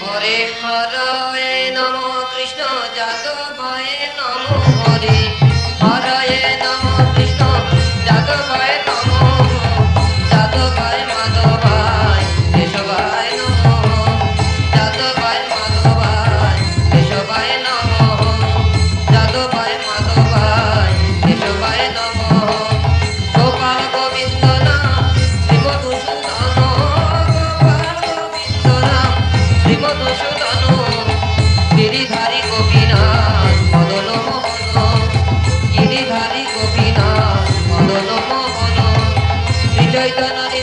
Hare Hare Nam Krishna Hare